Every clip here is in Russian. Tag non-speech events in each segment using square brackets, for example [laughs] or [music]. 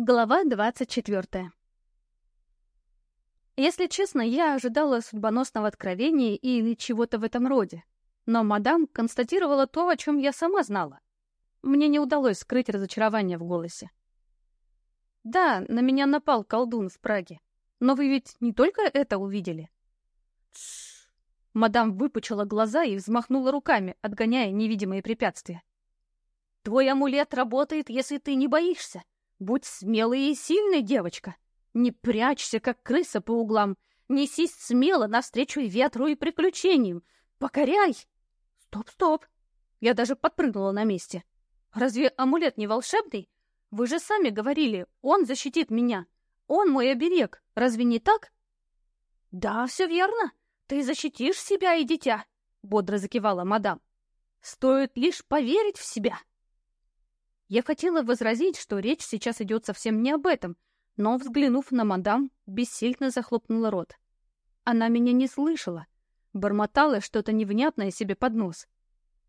Глава 24. Если честно, я ожидала судьбоносного откровения или чего-то в этом роде. Но мадам констатировала то, о чем я сама знала. Мне не удалось скрыть разочарование в голосе. Да, на меня напал колдун в Праге. Но вы ведь не только это увидели? Тш. Мадам выпучила глаза и взмахнула руками, отгоняя невидимые препятствия. Твой амулет работает, если ты не боишься. Будь смелой и сильной, девочка. Не прячься, как крыса по углам. Несись смело навстречу ветру и приключениям. Покоряй! Стоп, стоп! Я даже подпрыгнула на месте. Разве амулет не волшебный? Вы же сами говорили, он защитит меня. Он мой оберег. Разве не так? Да, все верно. Ты защитишь себя и дитя, бодро закивала мадам. Стоит лишь поверить в себя. Я хотела возразить, что речь сейчас идет совсем не об этом, но, взглянув на мадам, бессильно захлопнула рот. Она меня не слышала, бормотала что-то невнятное себе под нос.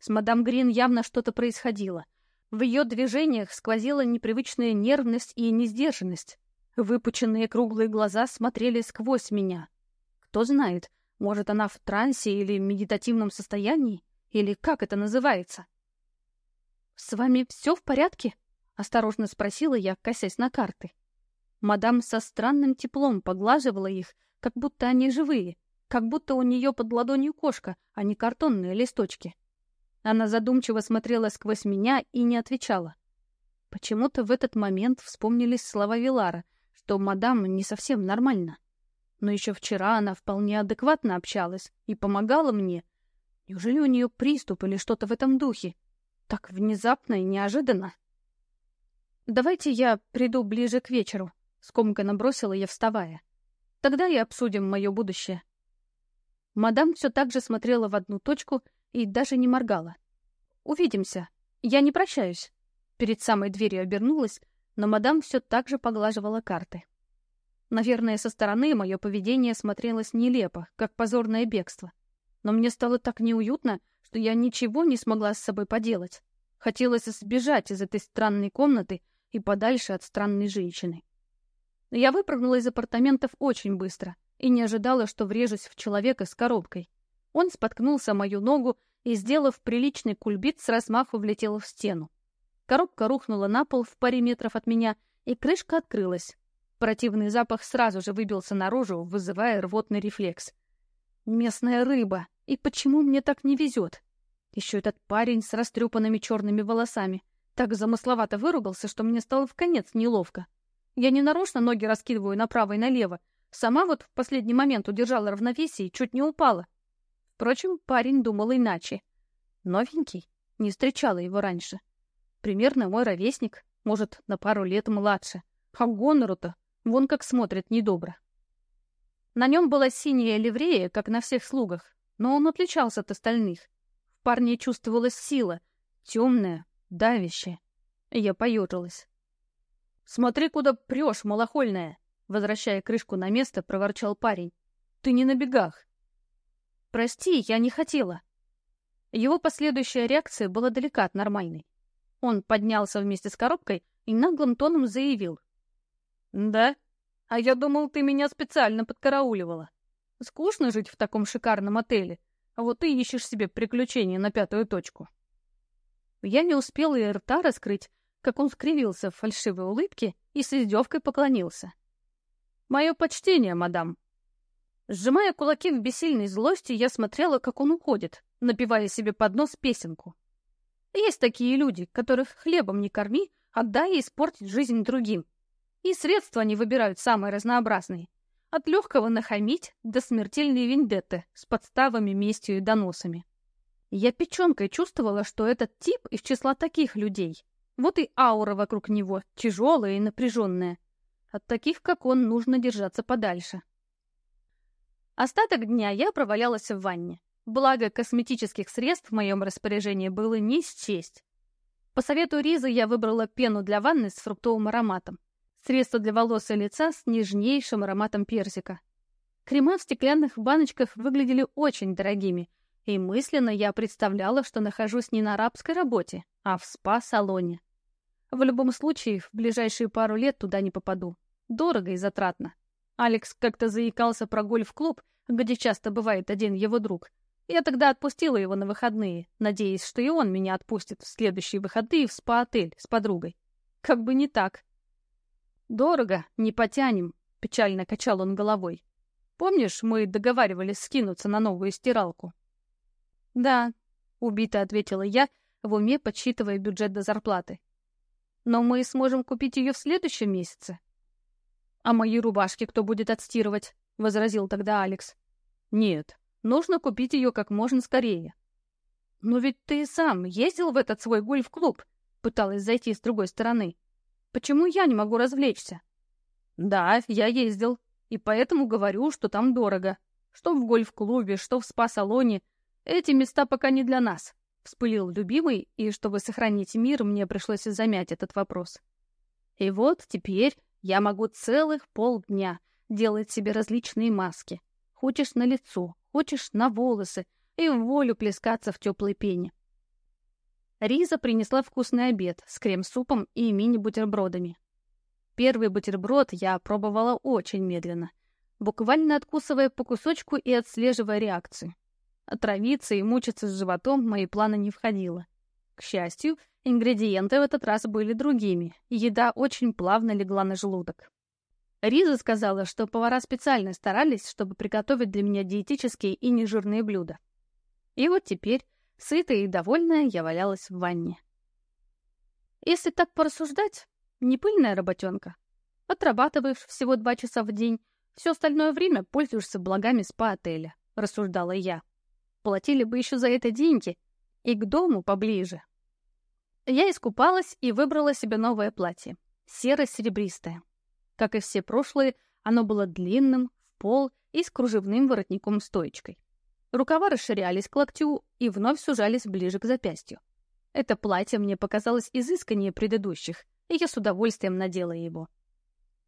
С мадам Грин явно что-то происходило. В ее движениях сквозила непривычная нервность и несдержанность. Выпученные круглые глаза смотрели сквозь меня. Кто знает, может, она в трансе или медитативном состоянии? Или как это называется? «С вами все в порядке?» — осторожно спросила я, косясь на карты. Мадам со странным теплом поглаживала их, как будто они живые, как будто у нее под ладонью кошка, а не картонные листочки. Она задумчиво смотрела сквозь меня и не отвечала. Почему-то в этот момент вспомнились слова Вилара, что мадам не совсем нормально. Но еще вчера она вполне адекватно общалась и помогала мне. Неужели у нее приступ или что-то в этом духе? Так внезапно и неожиданно. «Давайте я приду ближе к вечеру», — скомканно бросила я, вставая. «Тогда и обсудим мое будущее». Мадам все так же смотрела в одну точку и даже не моргала. «Увидимся. Я не прощаюсь». Перед самой дверью обернулась, но мадам все так же поглаживала карты. Наверное, со стороны мое поведение смотрелось нелепо, как позорное бегство. Но мне стало так неуютно, что я ничего не смогла с собой поделать. Хотелось сбежать из этой странной комнаты и подальше от странной женщины. Я выпрыгнула из апартаментов очень быстро и не ожидала, что врежусь в человека с коробкой. Он споткнулся мою ногу и, сделав приличный кульбит, с размаху влетел в стену. Коробка рухнула на пол в паре метров от меня, и крышка открылась. Противный запах сразу же выбился наружу, вызывая рвотный рефлекс. Местная рыба. И почему мне так не везет? Еще этот парень с растрепанными черными волосами. Так замысловато выругался, что мне стало в конец неловко. Я не нарочно ноги раскидываю направо и налево. Сама вот в последний момент удержала равновесие и чуть не упала. Впрочем, парень думал иначе. Новенький. Не встречала его раньше. Примерно мой ровесник, может, на пару лет младше. А гонору-то вон как смотрит недобро. На нем была синяя ливрея, как на всех слугах, но он отличался от остальных. В парне чувствовалась сила, темная, давящая. Я поежилась. «Смотри, куда прешь, малохольная!» Возвращая крышку на место, проворчал парень. «Ты не на бегах!» «Прости, я не хотела!» Его последующая реакция была далека от нормальной. Он поднялся вместе с коробкой и наглым тоном заявил. «Да? А я думал, ты меня специально подкарауливала!» Скучно жить в таком шикарном отеле, а вот ты ищешь себе приключения на пятую точку. Я не успела и рта раскрыть, как он скривился в фальшивой улыбке и с издевкой поклонился. «Мое почтение, мадам!» Сжимая кулаки в бессильной злости, я смотрела, как он уходит, напивая себе под нос песенку. Есть такие люди, которых хлебом не корми, отдай и испортить жизнь другим. И средства они выбирают самые разнообразные. От легкого нахамить до смертельной вендетты с подставами, местью и доносами. Я печенкой чувствовала, что этот тип из числа таких людей. Вот и аура вокруг него, тяжелая и напряженная. От таких, как он, нужно держаться подальше. Остаток дня я провалялась в ванне. Благо, косметических средств в моем распоряжении было не счесть. По совету Ризы я выбрала пену для ванны с фруктовым ароматом. Средство для волос и лица с нежнейшим ароматом персика. Крема в стеклянных баночках выглядели очень дорогими, и мысленно я представляла, что нахожусь не на арабской работе, а в спа-салоне. В любом случае, в ближайшие пару лет туда не попаду. Дорого и затратно. Алекс как-то заикался про гольф-клуб, где часто бывает один его друг. Я тогда отпустила его на выходные, надеясь, что и он меня отпустит в следующие выходные в спа-отель с подругой. Как бы не так. «Дорого, не потянем», — печально качал он головой. «Помнишь, мы договаривались скинуться на новую стиралку?» «Да», — убито ответила я, в уме подсчитывая бюджет до зарплаты. «Но мы сможем купить ее в следующем месяце». «А мои рубашки кто будет отстирывать?» — возразил тогда Алекс. «Нет, нужно купить ее как можно скорее». «Но ведь ты сам ездил в этот свой гольф-клуб», — пыталась зайти с другой стороны. «Почему я не могу развлечься?» «Да, я ездил, и поэтому говорю, что там дорого. Что в гольф-клубе, что в спа-салоне. Эти места пока не для нас», — вспылил любимый, и чтобы сохранить мир, мне пришлось замять этот вопрос. И вот теперь я могу целых полдня делать себе различные маски. Хочешь на лицо, хочешь на волосы, и в волю плескаться в теплой пене. Риза принесла вкусный обед с крем-супом и мини-бутербродами. Первый бутерброд я пробовала очень медленно, буквально откусывая по кусочку и отслеживая реакцию. Отравиться и мучиться с животом в мои планы не входило. К счастью, Ингредиенты в этот раз были другими, и еда очень плавно легла на желудок. Риза сказала, что повара специально старались, чтобы приготовить для меня диетические и нежирные блюда. И вот теперь, сытая и довольная, я валялась в ванне. Если так порассуждать, не пыльная работенка. Отрабатываешь всего два часа в день, все остальное время пользуешься благами спа-отеля, рассуждала я. Платили бы еще за это деньги, и к дому поближе. Я искупалась и выбрала себе новое платье. Серо-серебристое. Как и все прошлые, оно было длинным, в пол и с кружевным воротником-стоечкой. Рукава расширялись к локтю и вновь сужались ближе к запястью. Это платье мне показалось изысканнее предыдущих, и я с удовольствием надела его.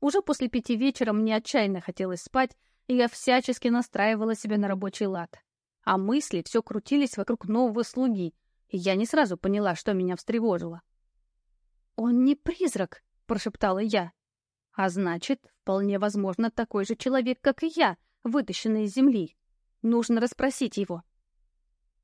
Уже после пяти вечера мне отчаянно хотелось спать, и я всячески настраивала себя на рабочий лад. А мысли все крутились вокруг нового слуги — и я не сразу поняла, что меня встревожило. «Он не призрак», — прошептала я. «А значит, вполне возможно, такой же человек, как и я, вытащенный из земли. Нужно расспросить его».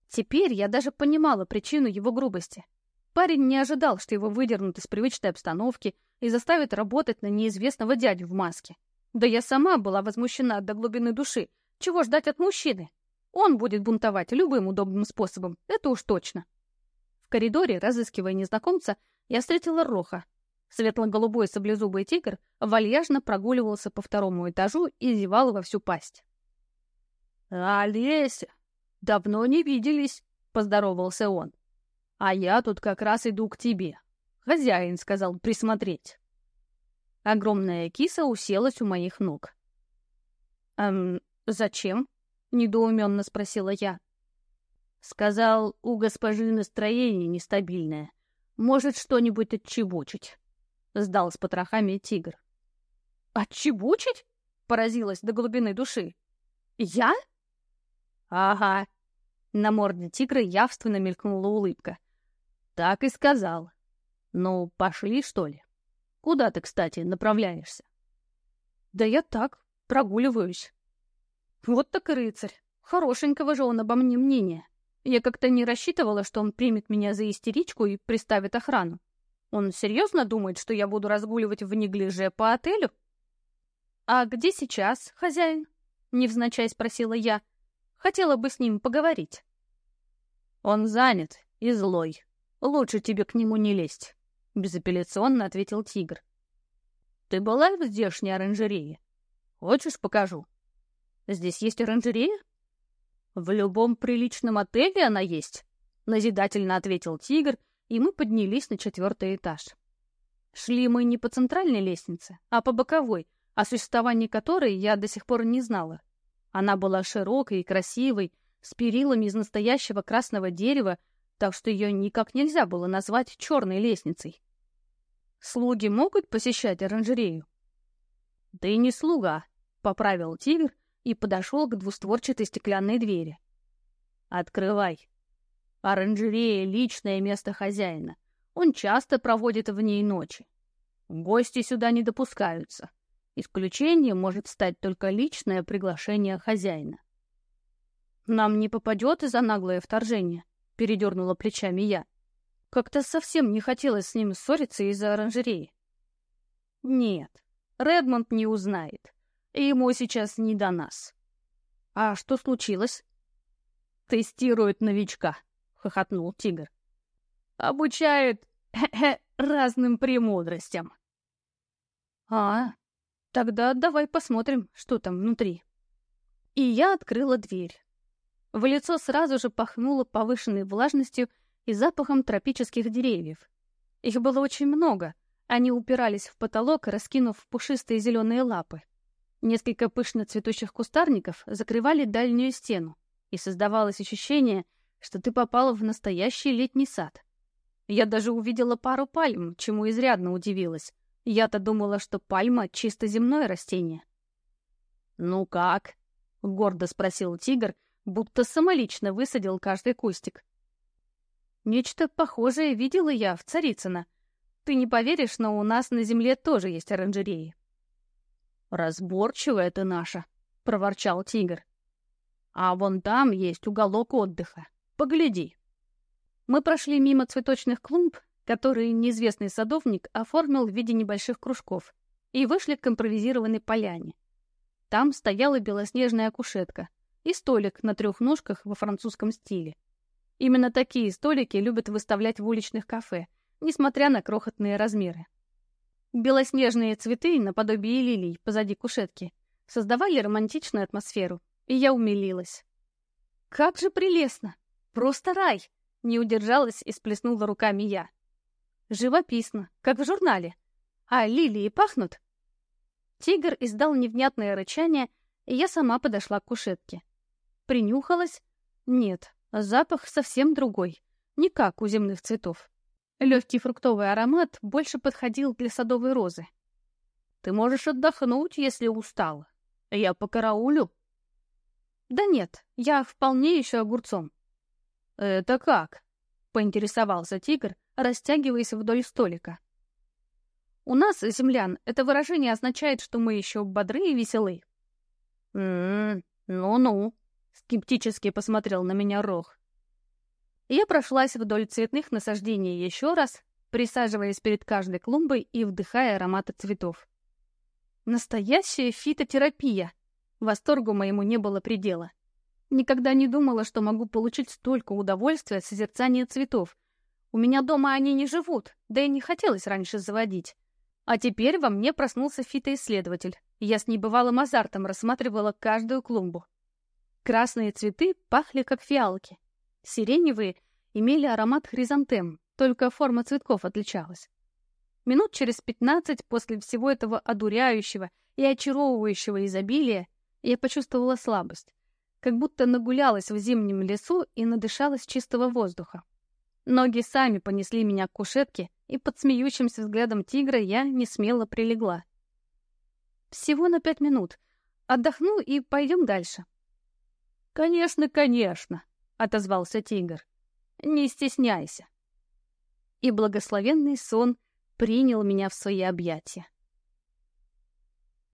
Теперь я даже понимала причину его грубости. Парень не ожидал, что его выдернут из привычной обстановки и заставят работать на неизвестного дядю в маске. Да я сама была возмущена до глубины души. Чего ждать от мужчины? Он будет бунтовать любым удобным способом, это уж точно. В коридоре, разыскивая незнакомца, я встретила Роха. Светло-голубой саблезубый тигр вальяжно прогуливался по второму этажу и зевал во всю пасть. «Олеся, давно не виделись», — поздоровался он. «А я тут как раз иду к тебе. Хозяин сказал присмотреть». Огромная киса уселась у моих ног. «Эм, зачем?» — недоуменно спросила я. Сказал, у госпожи настроение нестабильное. Может, что-нибудь отчебучить. Сдал с потрохами тигр. «Отчебучить?» — поразилась до глубины души. «Я?» «Ага». На морде тигра явственно мелькнула улыбка. «Так и сказал. Ну, пошли, что ли? Куда ты, кстати, направляешься?» «Да я так, прогуливаюсь». Вот так рыцарь. Хорошенького же он обо мне мнение. Я как-то не рассчитывала, что он примет меня за истеричку и приставит охрану. Он серьезно думает, что я буду разгуливать в неглиже по отелю? «А где сейчас хозяин?» — невзначай спросила я. Хотела бы с ним поговорить. «Он занят и злой. Лучше тебе к нему не лезть», — безапелляционно ответил тигр. «Ты была в здешней оранжерее? Хочешь, покажу?» Здесь есть оранжерея? В любом приличном отеле она есть, назидательно ответил тигр, и мы поднялись на четвертый этаж. Шли мы не по центральной лестнице, а по боковой, о существовании которой я до сих пор не знала. Она была широкой и красивой, с перилами из настоящего красного дерева, так что ее никак нельзя было назвать черной лестницей. Слуги могут посещать оранжерею? Да и не слуга, — поправил тигр и подошел к двустворчатой стеклянной двери. «Открывай. Оранжерея — личное место хозяина. Он часто проводит в ней ночи. Гости сюда не допускаются. Исключением может стать только личное приглашение хозяина. «Нам не попадет из-за наглое вторжение», — передернула плечами я. Как-то совсем не хотелось с ним ссориться из-за оранжереи. «Нет, Редмонд не узнает. Ему сейчас не до нас». «А что случилось?» «Тестирует новичка», — хохотнул тигр. «Обучает [laughs] разным премудростям». «А, тогда давай посмотрим, что там внутри». И я открыла дверь. В лицо сразу же пахнуло повышенной влажностью и запахом тропических деревьев. Их было очень много. Они упирались в потолок, раскинув пушистые зеленые лапы. Несколько пышно цветущих кустарников закрывали дальнюю стену, и создавалось ощущение, что ты попала в настоящий летний сад. Я даже увидела пару пальм, чему изрядно удивилась. Я-то думала, что пальма — чисто земное растение. «Ну как?» — гордо спросил тигр, будто самолично высадил каждый кустик. Нечто похожее видела я в Царицыно. Ты не поверишь, но у нас на земле тоже есть оранжереи. «Разборчивая ты наша», — проворчал тигр. «А вон там есть уголок отдыха. Погляди». Мы прошли мимо цветочных клумб, которые неизвестный садовник оформил в виде небольших кружков, и вышли к импровизированной поляне. Там стояла белоснежная кушетка — и столик на трех ножках во французском стиле. Именно такие столики любят выставлять в уличных кафе, несмотря на крохотные размеры. Белоснежные цветы, наподобие лилий, позади кушетки, создавали романтичную атмосферу, и я умилилась. «Как же прелестно! Просто рай!» — не удержалась и сплеснула руками я. «Живописно, как в журнале. А лилии пахнут?» Тигр издал невнятное рычание, и я сама подошла к кушетке. Принюхалась? Нет, запах совсем другой. Не как у земных цветов. Легкий фруктовый аромат больше подходил для садовой розы. Ты можешь отдохнуть, если устала. Я по караулю. Да нет, я вполне еще огурцом. Это как? Поинтересовался тигр, растягиваясь вдоль столика. У нас, землян, это выражение означает, что мы еще бодры и веселы. «М-м, ну-ну», Скептически посмотрел на меня Рох. Я прошлась вдоль цветных насаждений еще раз, присаживаясь перед каждой клумбой и вдыхая ароматы цветов. Настоящая фитотерапия! Восторгу моему не было предела. Никогда не думала, что могу получить столько удовольствия от созерцания цветов. У меня дома они не живут, да и не хотелось раньше заводить. А теперь во мне проснулся фитоисследователь. Я с небывалым азартом рассматривала каждую клумбу. Красные цветы пахли, как фиалки. Сиреневые имели аромат хризантем, только форма цветков отличалась. Минут через пятнадцать после всего этого одуряющего и очаровывающего изобилия я почувствовала слабость, как будто нагулялась в зимнем лесу и надышалась чистого воздуха. Ноги сами понесли меня к кушетке, и под смеющимся взглядом тигра я не смело прилегла. Всего на пять минут. Отдохну и пойдем дальше. «Конечно, конечно», — отозвался тигр. «Не стесняйся». И благословенный сон принял меня в свои объятия.